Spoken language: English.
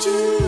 do